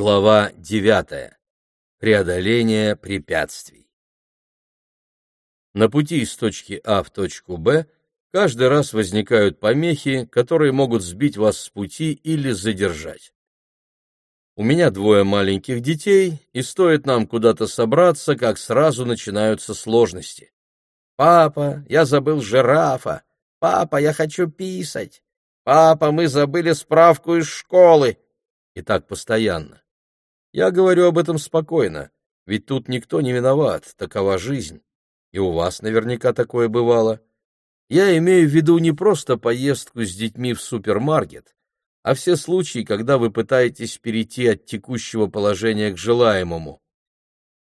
Глава 9. Преодоление препятствий. На пути из точки А в точку Б каждый раз возникают помехи, которые могут сбить вас с пути или задержать. У меня двое маленьких детей, и стоит нам куда-то собраться, как сразу начинаются сложности. «Папа, я забыл жирафа! Папа, я хочу писать! Папа, мы забыли справку из школы!» и так постоянно. Я говорю об этом спокойно, ведь тут никто не виноват, такова жизнь. И у вас наверняка такое бывало. Я имею в виду не просто поездку с детьми в супермаркет, а все случаи, когда вы пытаетесь перейти от текущего положения к желаемому.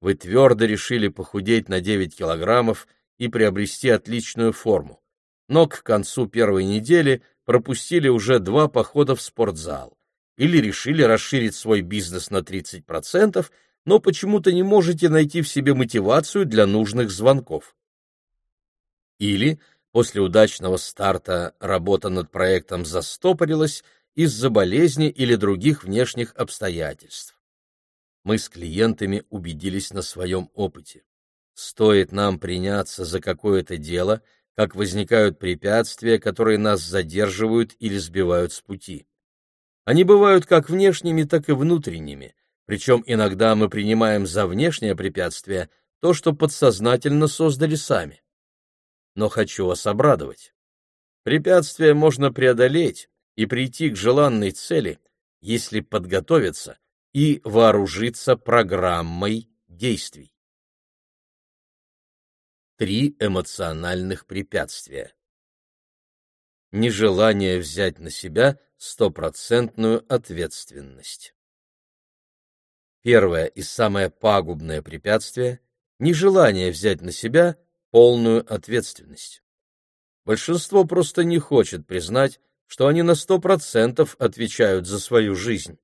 Вы твердо решили похудеть на 9 килограммов и приобрести отличную форму, но к концу первой недели пропустили уже два похода в спортзал или решили расширить свой бизнес на 30%, но почему-то не можете найти в себе мотивацию для нужных звонков. Или после удачного старта работа над проектом застопорилась из-за болезни или других внешних обстоятельств. Мы с клиентами убедились на своем опыте. Стоит нам приняться за какое-то дело, как возникают препятствия, которые нас задерживают или сбивают с пути. Они бывают как внешними, так и внутренними, причем иногда мы принимаем за внешнее препятствие то, что подсознательно создали сами. Но хочу вас обрадовать. Препятствие можно преодолеть и прийти к желанной цели, если подготовиться и вооружиться программой действий. Три эмоциональных препятствия. Нежелание взять на себя стопроцентную ответственность. Первое и самое пагубное препятствие – нежелание взять на себя полную ответственность. Большинство просто не хочет признать, что они на сто процентов отвечают за свою жизнь.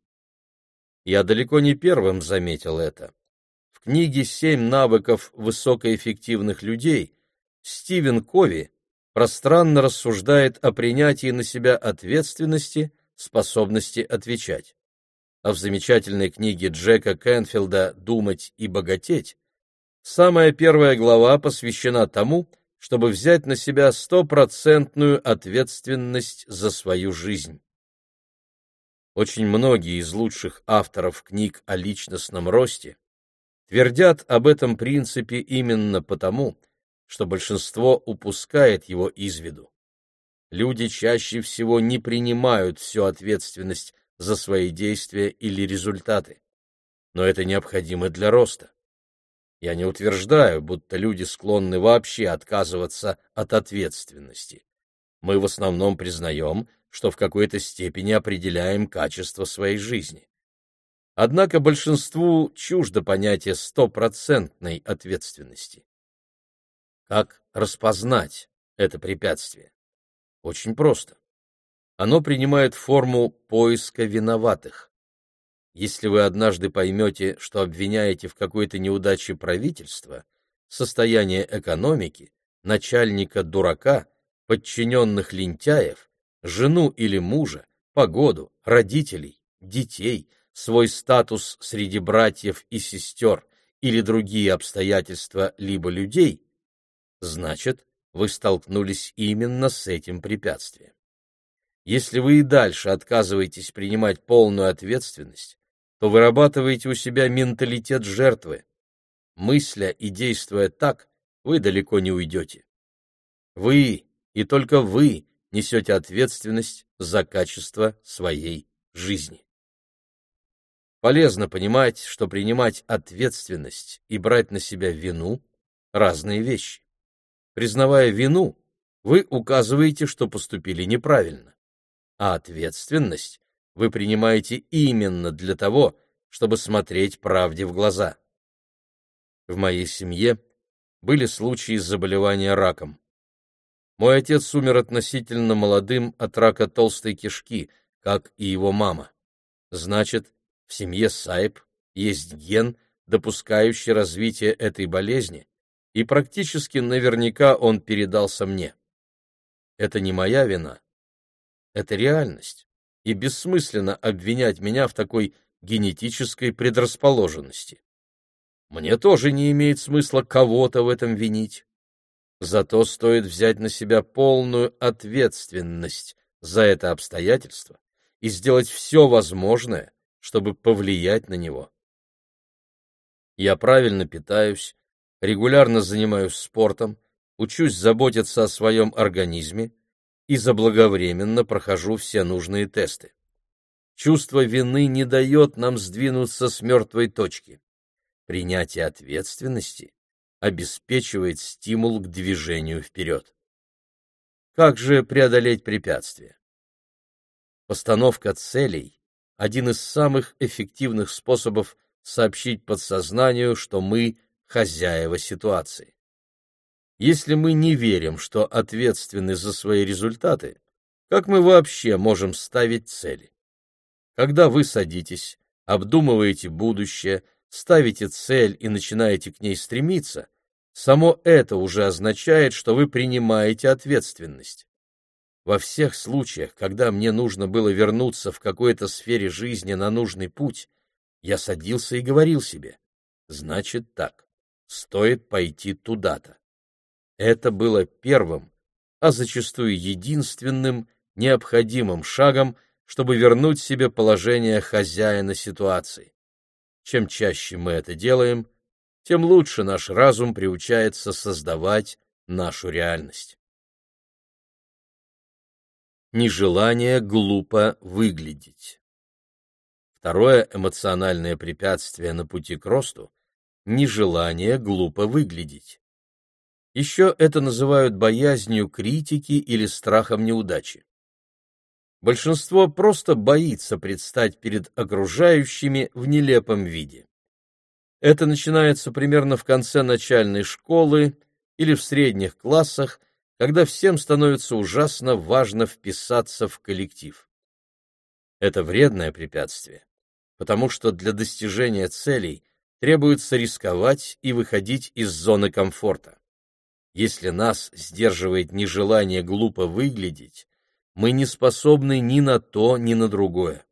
Я далеко не первым заметил это. В книге «Семь навыков высокоэффективных людей» Стивен Кови пространно рассуждает о принятии на себя ответственности, способности отвечать. А в замечательной книге Джека Кенфилда «Думать и богатеть» самая первая глава посвящена тому, чтобы взять на себя стопроцентную ответственность за свою жизнь. Очень многие из лучших авторов книг о личностном росте твердят об этом принципе именно потому, что большинство упускает его из виду. Люди чаще всего не принимают всю ответственность за свои действия или результаты. Но это необходимо для роста. Я не утверждаю, будто люди склонны вообще отказываться от ответственности. Мы в основном признаем, что в какой-то степени определяем качество своей жизни. Однако большинству чуждо понятие стопроцентной ответственности. Как распознать это препятствие? Очень просто. Оно принимает форму поиска виноватых. Если вы однажды поймете, что обвиняете в какой-то неудаче правительства, состояние экономики, начальника дурака, подчиненных лентяев, жену или мужа, погоду, родителей, детей, свой статус среди братьев и сестер или другие обстоятельства либо людей, значит, вы столкнулись именно с этим препятствием. Если вы и дальше отказываетесь принимать полную ответственность, то вырабатываете у себя менталитет жертвы. Мысля и действуя так, вы далеко не уйдете. Вы, и только вы, несете ответственность за качество своей жизни. Полезно понимать, что принимать ответственность и брать на себя вину – разные вещи. Признавая вину, вы указываете, что поступили неправильно, а ответственность вы принимаете именно для того, чтобы смотреть правде в глаза. В моей семье были случаи заболевания раком. Мой отец умер относительно молодым от рака толстой кишки, как и его мама. Значит, в семье Сайп есть ген, допускающий развитие этой болезни, и практически наверняка он передался мне. Это не моя вина. Это реальность, и бессмысленно обвинять меня в такой генетической предрасположенности. Мне тоже не имеет смысла кого-то в этом винить. Зато стоит взять на себя полную ответственность за это обстоятельство и сделать все возможное, чтобы повлиять на него. Я правильно питаюсь, регулярно занимаюсь спортом, учусь заботиться о своем организме и заблаговременно прохожу все нужные тесты. Чувство вины не дает нам сдвинуться с мертвой точки. Принятие ответственности обеспечивает стимул к движению вперед. Как же преодолеть препятствия? Постановка целей – один из самых эффективных способов сообщить подсознанию, что мы хозяева ситуации. Если мы не верим, что ответственны за свои результаты, как мы вообще можем ставить цели? Когда вы садитесь, обдумываете будущее, ставите цель и начинаете к ней стремиться, само это уже означает, что вы принимаете ответственность. Во всех случаях, когда мне нужно было вернуться в какой-то сфере жизни на нужный путь, я садился и говорил себе, значит так, стоит пойти туда-то. Это было первым, а зачастую единственным необходимым шагом, чтобы вернуть себе положение хозяина ситуации. Чем чаще мы это делаем, тем лучше наш разум приучается создавать нашу реальность. Нежелание глупо выглядеть. Второе эмоциональное препятствие на пути к росту – нежелание глупо выглядеть. Еще это называют боязнью критики или страхом неудачи. Большинство просто боится предстать перед окружающими в нелепом виде. Это начинается примерно в конце начальной школы или в средних классах, когда всем становится ужасно важно вписаться в коллектив. Это вредное препятствие, потому что для достижения целей требуется рисковать и выходить из зоны комфорта. Если нас сдерживает нежелание глупо выглядеть, мы не способны ни на то, ни на другое.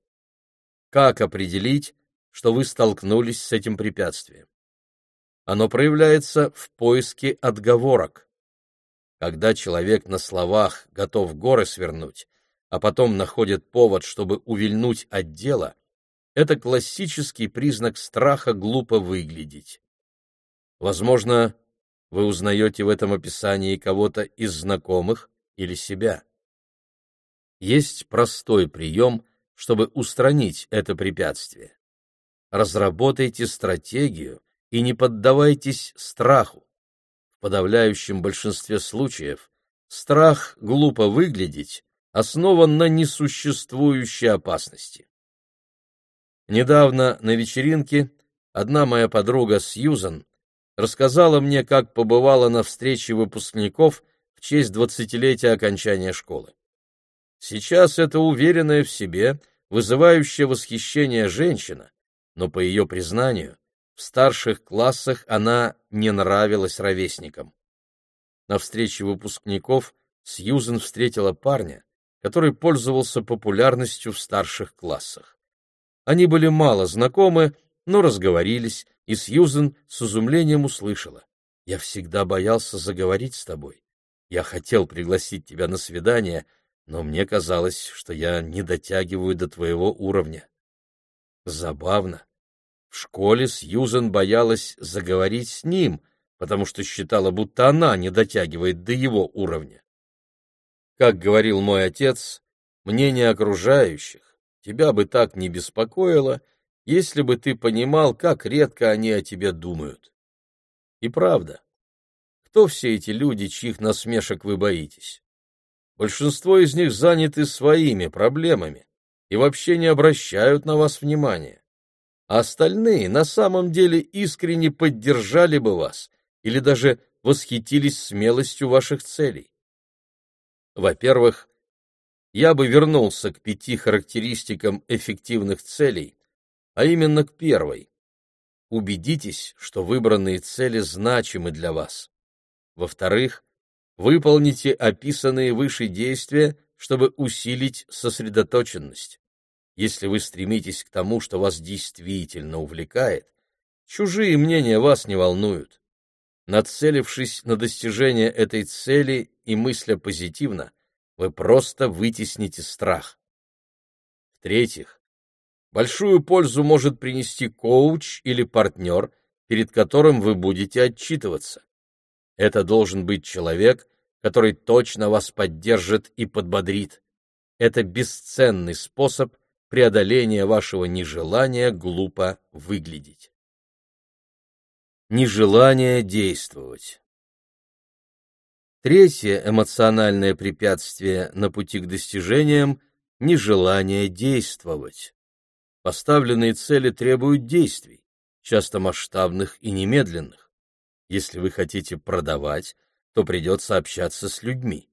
Как определить, что вы столкнулись с этим препятствием? Оно проявляется в поиске отговорок. Когда человек на словах готов горы свернуть, а потом находит повод, чтобы увильнуть от дела, это классический признак страха глупо выглядеть. Возможно, вы узнаете в этом описании кого-то из знакомых или себя. Есть простой прием, чтобы устранить это препятствие. Разработайте стратегию и не поддавайтесь страху. В подавляющем большинстве случаев страх глупо выглядеть основан на несуществующей опасности. Недавно на вечеринке одна моя подруга Сьюзан рассказала мне, как побывала на встрече выпускников в честь двадцатилетия окончания школы. Сейчас это уверенная в себе, вызывающая восхищение женщина, но, по ее признанию, в старших классах она не нравилась ровесникам. На встрече выпускников Сьюзен встретила парня, который пользовался популярностью в старших классах. Они были мало знакомы, но разговорились, и Сьюзен с изумлением услышала. «Я всегда боялся заговорить с тобой. Я хотел пригласить тебя на свидание, — но мне казалось, что я не дотягиваю до твоего уровня. Забавно. В школе Сьюзен боялась заговорить с ним, потому что считала, будто она не дотягивает до его уровня. Как говорил мой отец, мнение окружающих тебя бы так не беспокоило, если бы ты понимал, как редко они о тебе думают. И правда, кто все эти люди, чьих насмешек вы боитесь? Большинство из них заняты своими проблемами и вообще не обращают на вас внимания. А остальные на самом деле искренне поддержали бы вас или даже восхитились смелостью ваших целей. Во-первых, я бы вернулся к пяти характеристикам эффективных целей, а именно к первой. Убедитесь, что выбранные цели значимы для вас. Во-вторых, Выполните описанные выше действия, чтобы усилить сосредоточенность. Если вы стремитесь к тому, что вас действительно увлекает, чужие мнения вас не волнуют. Нацелившись на достижение этой цели и мысля позитивно, вы просто вытесните страх. В-третьих, большую пользу может принести коуч или партнер, перед которым вы будете отчитываться. Это должен быть человек, который точно вас поддержит и подбодрит. Это бесценный способ преодоления вашего нежелания глупо выглядеть. Нежелание действовать. Третье эмоциональное препятствие на пути к достижениям – нежелание действовать. Поставленные цели требуют действий, часто масштабных и немедленных. Если вы хотите продавать, то придется общаться с людьми.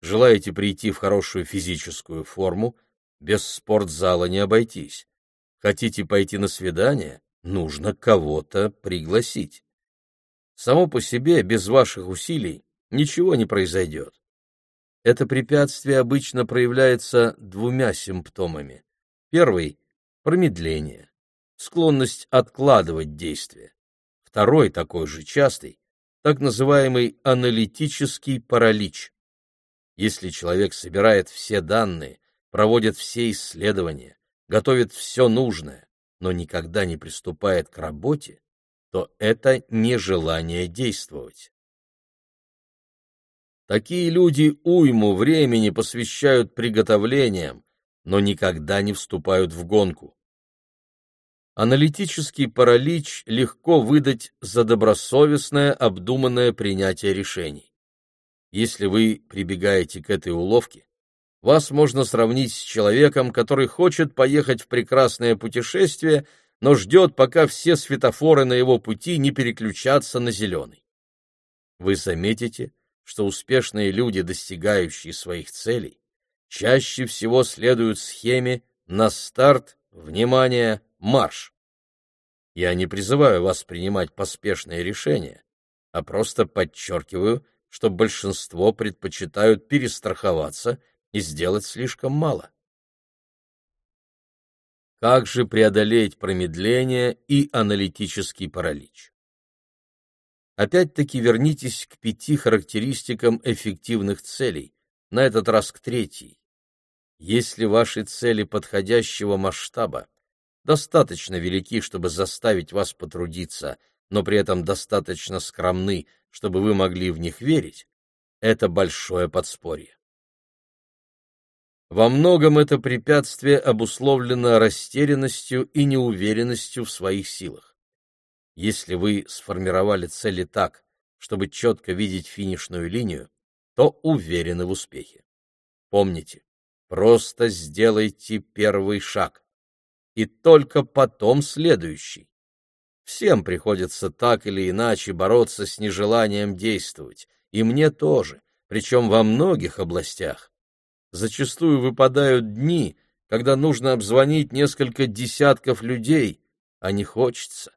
Желаете прийти в хорошую физическую форму, без спортзала не обойтись. Хотите пойти на свидание, нужно кого-то пригласить. Само по себе, без ваших усилий, ничего не произойдет. Это препятствие обычно проявляется двумя симптомами. Первый – промедление, склонность откладывать действия. Второй, такой же частый, так называемый аналитический паралич. Если человек собирает все данные, проводит все исследования, готовит все нужное, но никогда не приступает к работе, то это нежелание действовать. Такие люди уйму времени посвящают приготовлениям, но никогда не вступают в гонку. Аналитический паралич легко выдать за добросовестное, обдуманное принятие решений. Если вы прибегаете к этой уловке, вас можно сравнить с человеком, который хочет поехать в прекрасное путешествие, но ждет, пока все светофоры на его пути не переключатся на зеленый. Вы заметите, что успешные люди, достигающие своих целей, чаще всего следуют схеме на старт, внимание, марш. Я не призываю вас принимать поспешные решения, а просто подчеркиваю, что большинство предпочитают перестраховаться и сделать слишком мало. Как же преодолеть промедление и аналитический паралич? Опять-таки вернитесь к пяти характеристикам эффективных целей, на этот раз к третьей. Если ваши цели подходящего масштаба достаточно велики, чтобы заставить вас потрудиться, но при этом достаточно скромны, чтобы вы могли в них верить, это большое подспорье. Во многом это препятствие обусловлено растерянностью и неуверенностью в своих силах. Если вы сформировали цели так, чтобы четко видеть финишную линию, то уверены в успехе. Помните, просто сделайте первый шаг, и только потом следующий. Всем приходится так или иначе бороться с нежеланием действовать, и мне тоже, причем во многих областях. Зачастую выпадают дни, когда нужно обзвонить несколько десятков людей, а не хочется.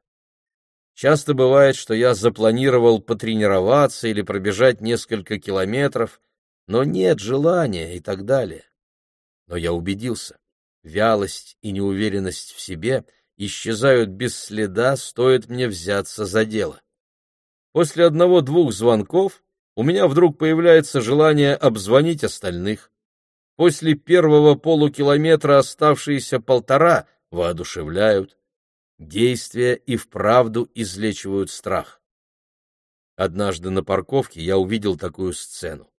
Часто бывает, что я запланировал потренироваться или пробежать несколько километров, но нет желания и так далее. Но я убедился, вялость и неуверенность в себе исчезают без следа, стоит мне взяться за дело. После одного-двух звонков у меня вдруг появляется желание обзвонить остальных. После первого полукилометра оставшиеся полтора воодушевляют действия и вправду излечивают страх. Однажды на парковке я увидел такую сцену.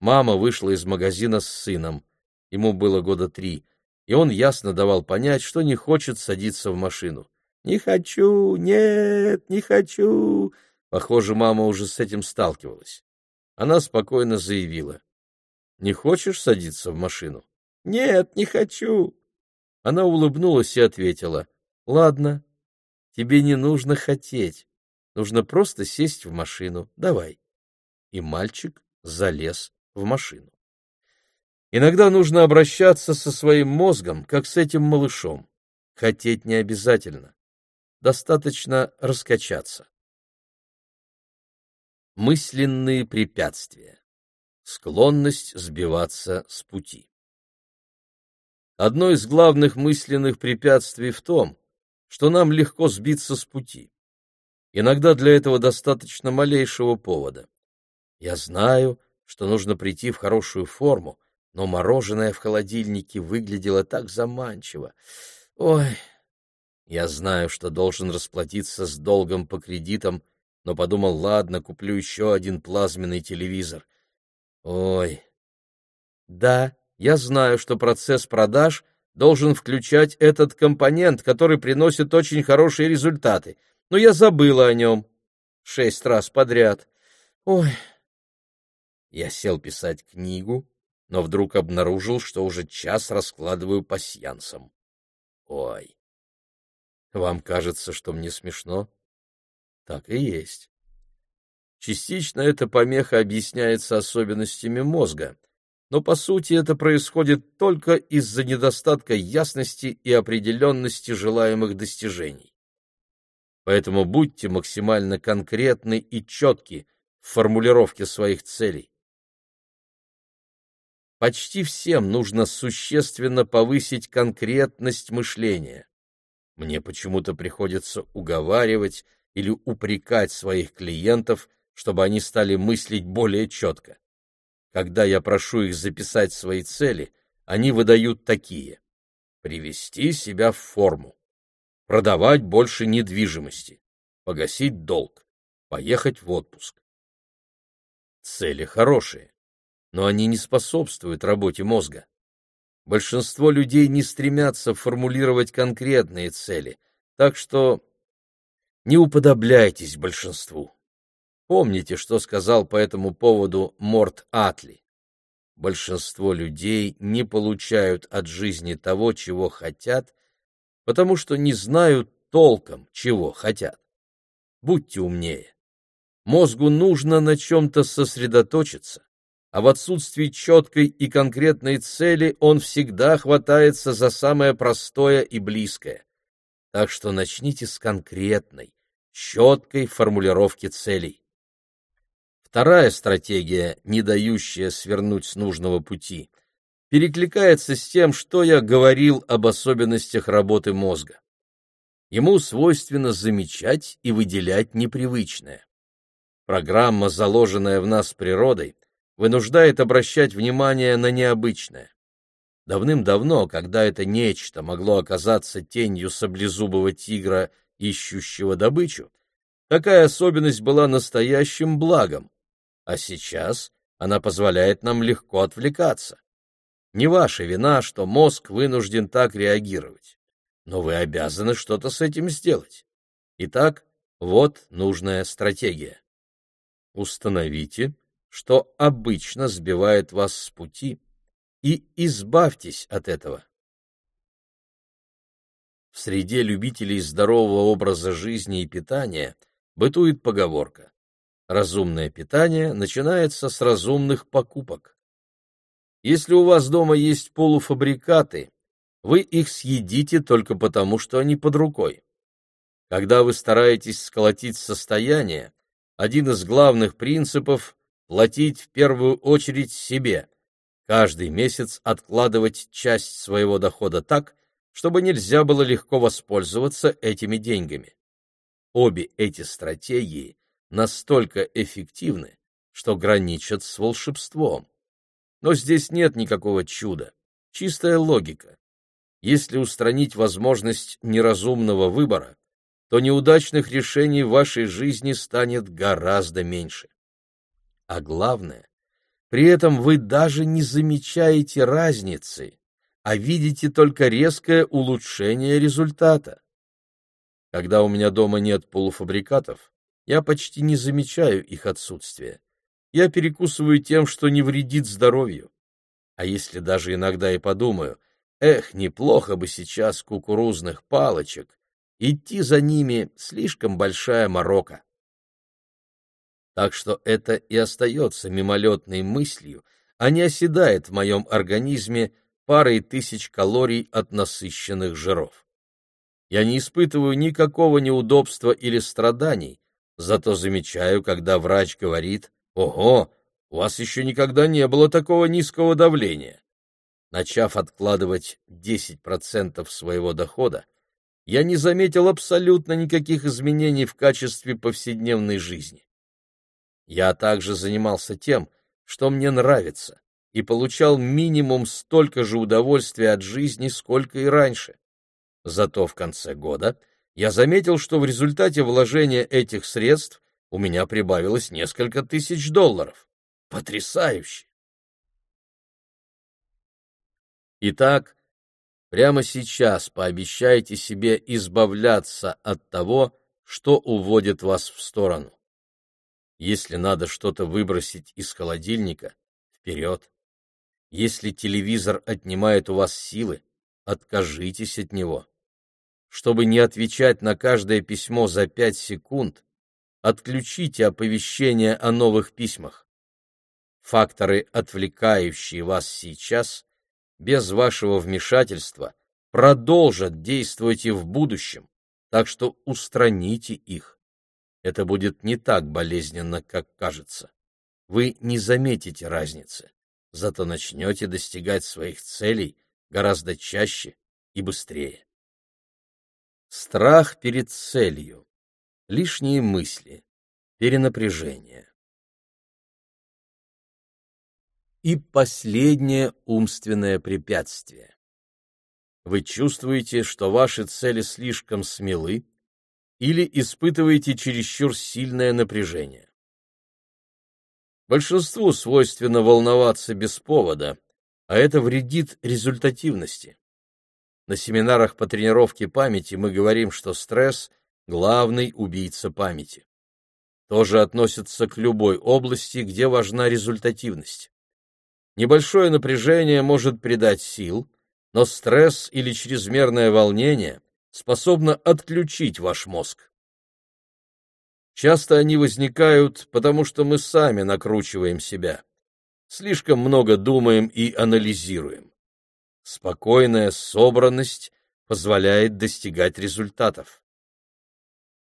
Мама вышла из магазина с сыном, ему было года три, и он ясно давал понять, что не хочет садиться в машину. «Не хочу, нет, не хочу!» Похоже, мама уже с этим сталкивалась. Она спокойно заявила. «Не хочешь садиться в машину?» «Нет, не хочу!» Она улыбнулась и ответила. Ладно, тебе не нужно хотеть, нужно просто сесть в машину. Давай. И мальчик залез в машину. Иногда нужно обращаться со своим мозгом, как с этим малышом. Хотеть не обязательно. Достаточно раскачаться. Мысленные препятствия. Склонность сбиваться с пути. одно из главных мысленных препятствий в том, что нам легко сбиться с пути. Иногда для этого достаточно малейшего повода. Я знаю, что нужно прийти в хорошую форму, но мороженое в холодильнике выглядело так заманчиво. Ой, я знаю, что должен расплатиться с долгом по кредитам, но подумал, ладно, куплю еще один плазменный телевизор. Ой. Да, я знаю, что процесс продаж должен включать этот компонент, который приносит очень хорошие результаты, но я забыла о нем шесть раз подряд. Ой. Я сел писать книгу, но вдруг обнаружил, что уже час раскладываю пасьянсом. Ой. Вам кажется, что мне смешно? Так и есть. Частично эта помеха объясняется особенностями мозга, но по сути это происходит только из-за недостатка ясности и определенности желаемых достижений. Поэтому будьте максимально конкретны и четки в формулировке своих целей. Почти всем нужно существенно повысить конкретность мышления. Мне почему-то приходится уговаривать или упрекать своих клиентов, чтобы они стали мыслить более четко. Когда я прошу их записать свои цели, они выдают такие. Привести себя в форму, продавать больше недвижимости, погасить долг, поехать в отпуск. Цели хорошие, но они не способствуют работе мозга. Большинство людей не стремятся формулировать конкретные цели, так что не уподобляйтесь большинству. Помните, что сказал по этому поводу Морт Атли. Большинство людей не получают от жизни того, чего хотят, потому что не знают толком, чего хотят. Будьте умнее. Мозгу нужно на чем-то сосредоточиться, а в отсутствии четкой и конкретной цели он всегда хватается за самое простое и близкое. Так что начните с конкретной, четкой формулировки целей. Вторая стратегия, не дающая свернуть с нужного пути, перекликается с тем, что я говорил об особенностях работы мозга. Ему свойственно замечать и выделять непривычное. Программа, заложенная в нас природой, вынуждает обращать внимание на необычное. Давным-давно, когда это нечто могло оказаться тенью саблезубого тигра, ищущего добычу, такая особенность была настоящим благом, а сейчас она позволяет нам легко отвлекаться. Не ваша вина, что мозг вынужден так реагировать, но вы обязаны что-то с этим сделать. Итак, вот нужная стратегия. Установите, что обычно сбивает вас с пути, и избавьтесь от этого. В среде любителей здорового образа жизни и питания бытует поговорка «Разумное питание начинается с разумных покупок». Если у вас дома есть полуфабрикаты, вы их съедите только потому, что они под рукой. Когда вы стараетесь сколотить состояние, один из главных принципов платить в первую очередь себе, каждый месяц откладывать часть своего дохода так, чтобы нельзя было легко воспользоваться этими деньгами. Обе эти стратегии настолько эффективны, что граничат с волшебством. Но здесь нет никакого чуда, чистая логика. Если устранить возможность неразумного выбора, то неудачных решений в вашей жизни станет гораздо меньше. А главное, при этом вы даже не замечаете разницы, а видите только резкое улучшение результата. Когда у меня дома нет полуфабрикатов, я почти не замечаю их отсутствия. Я перекусываю тем, что не вредит здоровью. А если даже иногда и подумаю, эх, неплохо бы сейчас кукурузных палочек, идти за ними слишком большая морока так что это и остается мимолетной мыслью, а не оседает в моем организме парой тысяч калорий от насыщенных жиров. Я не испытываю никакого неудобства или страданий, зато замечаю, когда врач говорит «Ого, у вас еще никогда не было такого низкого давления». Начав откладывать 10% своего дохода, я не заметил абсолютно никаких изменений в качестве повседневной жизни. Я также занимался тем, что мне нравится, и получал минимум столько же удовольствия от жизни, сколько и раньше. Зато в конце года я заметил, что в результате вложения этих средств у меня прибавилось несколько тысяч долларов. Потрясающе! Итак, прямо сейчас пообещайте себе избавляться от того, что уводит вас в сторону. Если надо что-то выбросить из холодильника, вперед. Если телевизор отнимает у вас силы, откажитесь от него. Чтобы не отвечать на каждое письмо за пять секунд, отключите оповещение о новых письмах. Факторы, отвлекающие вас сейчас, без вашего вмешательства продолжат действовать и в будущем, так что устраните их. Это будет не так болезненно, как кажется. Вы не заметите разницы, зато начнете достигать своих целей гораздо чаще и быстрее. Страх перед целью, лишние мысли, перенапряжение. И последнее умственное препятствие. Вы чувствуете, что ваши цели слишком смелы или испытываете чересчур сильное напряжение. Большинству свойственно волноваться без повода, а это вредит результативности. На семинарах по тренировке памяти мы говорим, что стресс – главный убийца памяти. Тоже относится к любой области, где важна результативность. Небольшое напряжение может придать сил, но стресс или чрезмерное волнение способно отключить ваш мозг. Часто они возникают, потому что мы сами накручиваем себя. Слишком много думаем и анализируем. Спокойная собранность позволяет достигать результатов.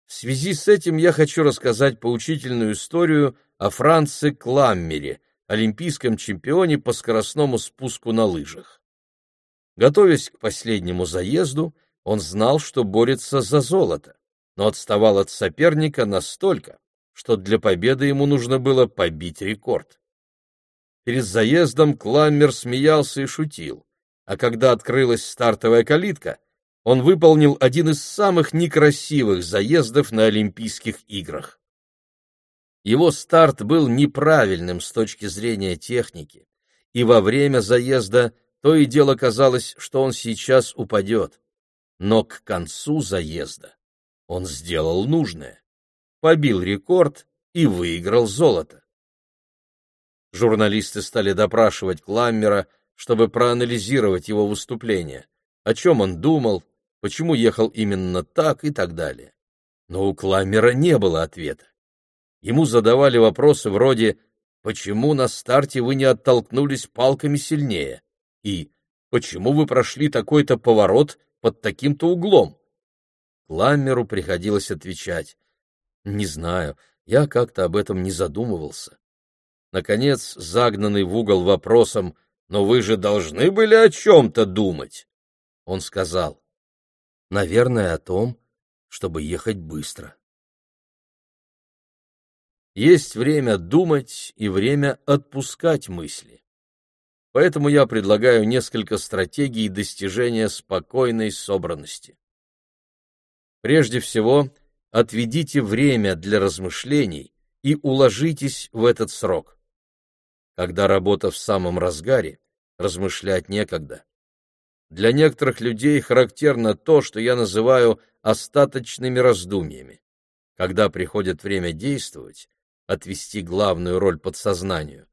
В связи с этим я хочу рассказать поучительную историю о Франце Кламмере, олимпийском чемпионе по скоростному спуску на лыжах. Готовясь к последнему заезду, он знал, что борется за золото, но отставал от соперника настолько, что для победы ему нужно было побить рекорд. Перед заездом Кламмер смеялся и шутил, а когда открылась стартовая калитка, он выполнил один из самых некрасивых заездов на Олимпийских играх. Его старт был неправильным с точки зрения техники, и во время заезда то и дело казалось, что он сейчас упадет. Но к концу заезда он сделал нужное, побил рекорд и выиграл золото. Журналисты стали допрашивать Кламмера, чтобы проанализировать его выступление, о чем он думал, почему ехал именно так и так далее. Но у Кламмера не было ответа. Ему задавали вопросы вроде «Почему на старте вы не оттолкнулись палками сильнее?» и «Почему вы прошли такой-то поворот под таким-то углом?» Кламмеру приходилось отвечать «Не знаю, я как-то об этом не задумывался». Наконец, загнанный в угол вопросом «Но вы же должны были о чем-то думать?» Он сказал «Наверное, о том, чтобы ехать быстро». Есть время думать и время отпускать мысли. Поэтому я предлагаю несколько стратегий достижения спокойной собранности. Прежде всего, отведите время для размышлений и уложитесь в этот срок. Когда работа в самом разгаре, размышлять некогда. Для некоторых людей характерно то, что я называю остаточными раздумьями. Когда приходит время действовать, отвести главную роль подсознанию,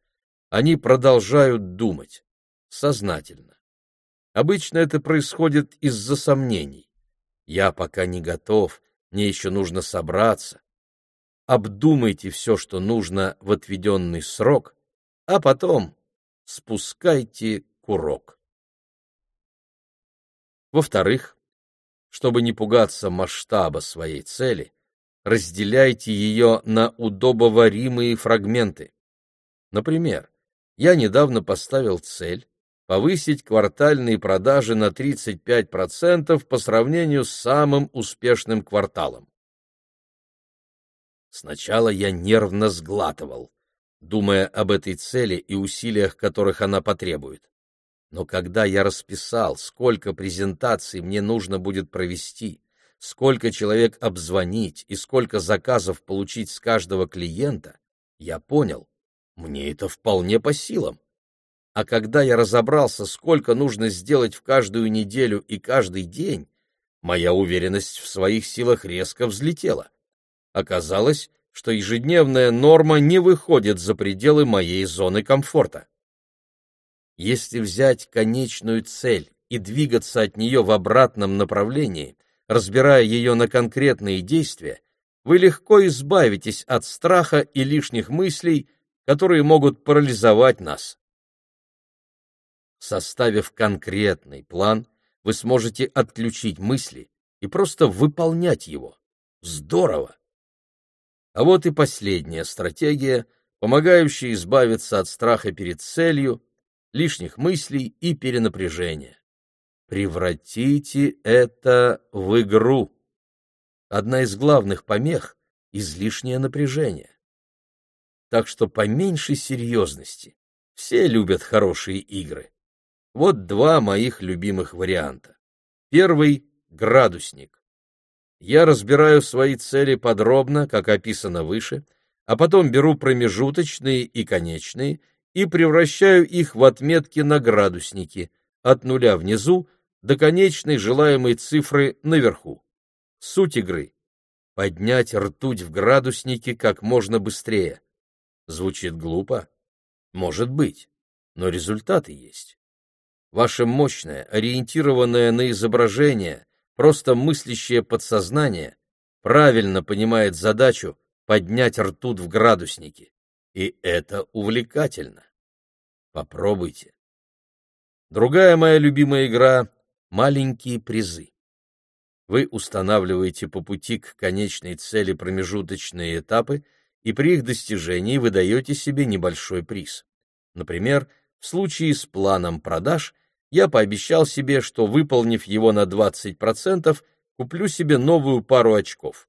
они продолжают думать, сознательно. Обычно это происходит из-за сомнений. Я пока не готов, мне еще нужно собраться. Обдумайте все, что нужно в отведенный срок, а потом спускайте курок. Во-вторых, чтобы не пугаться масштаба своей цели, разделяйте ее на удобоваримые фрагменты. Например, я недавно поставил цель повысить квартальные продажи на 35% по сравнению с самым успешным кварталом. Сначала я нервно сглатывал, думая об этой цели и усилиях, которых она потребует. Но когда я расписал, сколько презентаций мне нужно будет провести, сколько человек обзвонить и сколько заказов получить с каждого клиента, я понял, мне это вполне по силам. А когда я разобрался, сколько нужно сделать в каждую неделю и каждый день, моя уверенность в своих силах резко взлетела. Оказалось, что ежедневная норма не выходит за пределы моей зоны комфорта. Если взять конечную цель и двигаться от нее в обратном направлении, разбирая ее на конкретные действия, вы легко избавитесь от страха и лишних мыслей, которые могут парализовать нас. Составив конкретный план, вы сможете отключить мысли и просто выполнять его. Здорово! А вот и последняя стратегия, помогающая избавиться от страха перед целью, лишних мыслей и перенапряжения. Превратите это в игру. Одна из главных помех — излишнее напряжение. Так что по меньшей серьезности. Все любят хорошие игры. Вот два моих любимых варианта. Первый — градусник. Я разбираю свои цели подробно, как описано выше, а потом беру промежуточные и конечные и превращаю их в отметки на градусники, от нуля внизу до конечной желаемой цифры наверху. Суть игры — поднять ртуть в градуснике как можно быстрее. Звучит глупо? Может быть, но результаты есть. Ваше мощное, ориентированное на изображение, просто мыслящее подсознание правильно понимает задачу поднять ртуть в градуснике. И это увлекательно. Попробуйте. Другая моя любимая игра — маленькие призы. Вы устанавливаете по пути к конечной цели промежуточные этапы, и при их достижении вы даете себе небольшой приз. Например, в случае с планом продаж я пообещал себе, что, выполнив его на 20%, куплю себе новую пару очков.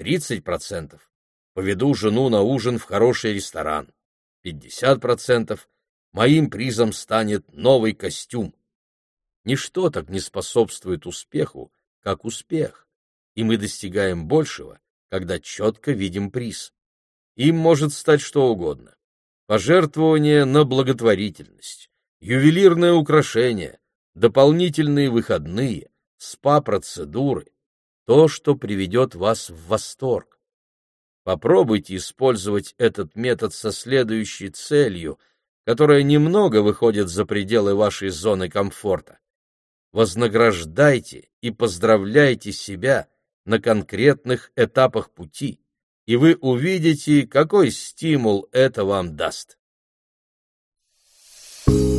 30% поведу жену на ужин в хороший ресторан. 50% моим призом станет новый костюм. Ничто так не способствует успеху, как успех, и мы достигаем большего, когда четко видим приз. Им может стать что угодно. Пожертвование на благотворительность, ювелирное украшение, дополнительные выходные, спа-процедуры, то, что приведет вас в восторг. Попробуйте использовать этот метод со следующей целью, которая немного выходит за пределы вашей зоны комфорта. Вознаграждайте и поздравляйте себя на конкретных этапах пути, и вы увидите, какой стимул это вам даст. Thank you.